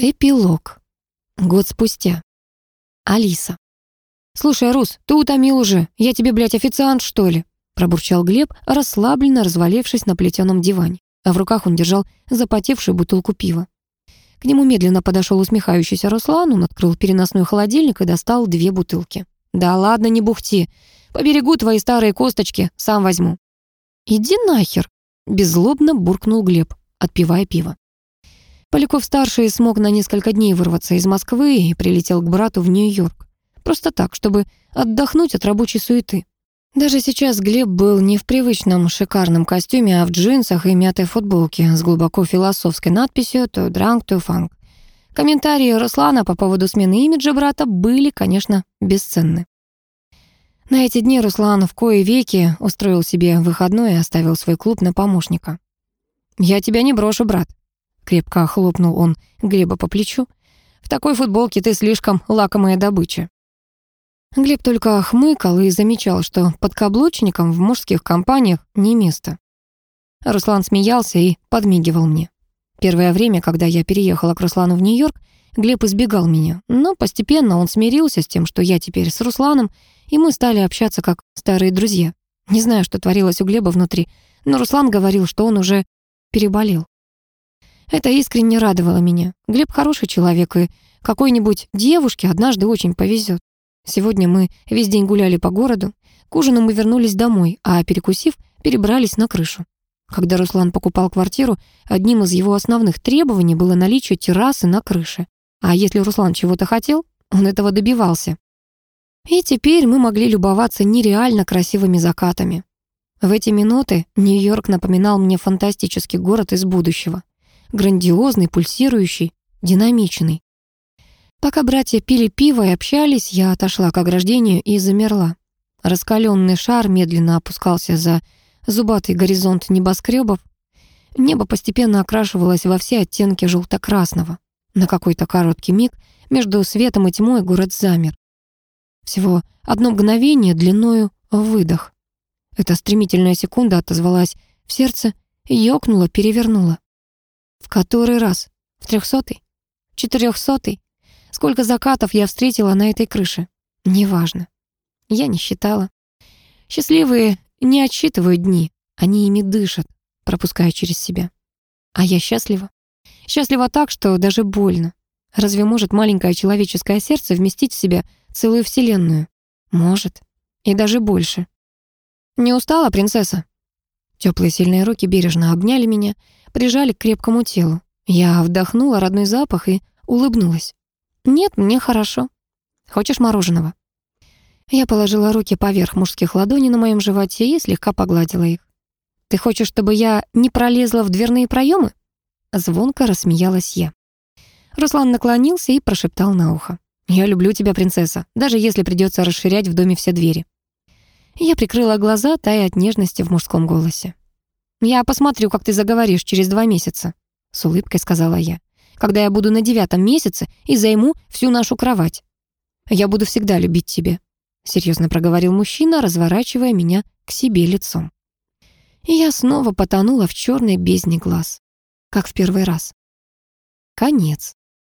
Эпилог. Год спустя. Алиса. «Слушай, Рус, ты утомил уже. Я тебе, блядь, официант, что ли?» Пробурчал Глеб, расслабленно развалившись на плетеном диване. А в руках он держал запотевшую бутылку пива. К нему медленно подошел усмехающийся Руслан, он открыл переносной холодильник и достал две бутылки. «Да ладно, не бухти. Поберегу твои старые косточки, сам возьму». «Иди нахер!» — беззлобно буркнул Глеб, отпивая пиво. Поляков-старший смог на несколько дней вырваться из Москвы и прилетел к брату в Нью-Йорк. Просто так, чтобы отдохнуть от рабочей суеты. Даже сейчас Глеб был не в привычном шикарном костюме, а в джинсах и мятой футболке с глубоко философской надписью «To drunk, to funk». Комментарии Руслана по поводу смены имиджа брата были, конечно, бесценны. На эти дни Руслан в кои веки устроил себе выходной и оставил свой клуб на помощника. «Я тебя не брошу, брат», Крепко хлопнул он Глеба по плечу. «В такой футболке ты слишком лакомая добыча». Глеб только хмыкал и замечал, что подкаблучникам в мужских компаниях не место. Руслан смеялся и подмигивал мне. Первое время, когда я переехала к Руслану в Нью-Йорк, Глеб избегал меня, но постепенно он смирился с тем, что я теперь с Русланом, и мы стали общаться как старые друзья. Не знаю, что творилось у Глеба внутри, но Руслан говорил, что он уже переболел. Это искренне радовало меня. Глеб хороший человек, и какой-нибудь девушке однажды очень повезет. Сегодня мы весь день гуляли по городу. К ужину мы вернулись домой, а перекусив, перебрались на крышу. Когда Руслан покупал квартиру, одним из его основных требований было наличие террасы на крыше. А если Руслан чего-то хотел, он этого добивался. И теперь мы могли любоваться нереально красивыми закатами. В эти минуты Нью-Йорк напоминал мне фантастический город из будущего грандиозный, пульсирующий, динамичный. Пока братья пили пиво и общались, я отошла к ограждению и замерла. Раскаленный шар медленно опускался за зубатый горизонт небоскребов. Небо постепенно окрашивалось во все оттенки желто-красного. На какой-то короткий миг между светом и тьмой город замер. Всего одно мгновение длиною выдох. Эта стремительная секунда отозвалась в сердце, ёкнула, перевернула. В который раз? В трехсотый? Четырехсотый? Сколько закатов я встретила на этой крыше? Неважно. Я не считала. Счастливые не отсчитывают дни, они ими дышат, пропуская через себя. А я счастлива. Счастлива так, что даже больно. Разве может маленькое человеческое сердце вместить в себя целую вселенную? Может. И даже больше. Не устала, принцесса? Теплые сильные руки бережно обняли меня, прижали к крепкому телу. Я вдохнула родной запах и улыбнулась. «Нет, мне хорошо. Хочешь мороженого?» Я положила руки поверх мужских ладоней на моем животе и слегка погладила их. «Ты хочешь, чтобы я не пролезла в дверные проемы?» Звонко рассмеялась я. Руслан наклонился и прошептал на ухо. «Я люблю тебя, принцесса, даже если придется расширять в доме все двери». Я прикрыла глаза, тая от нежности в мужском голосе. «Я посмотрю, как ты заговоришь через два месяца», — с улыбкой сказала я, «когда я буду на девятом месяце и займу всю нашу кровать. Я буду всегда любить тебя», — серьезно проговорил мужчина, разворачивая меня к себе лицом. И я снова потонула в черной бездне глаз, как в первый раз. Конец.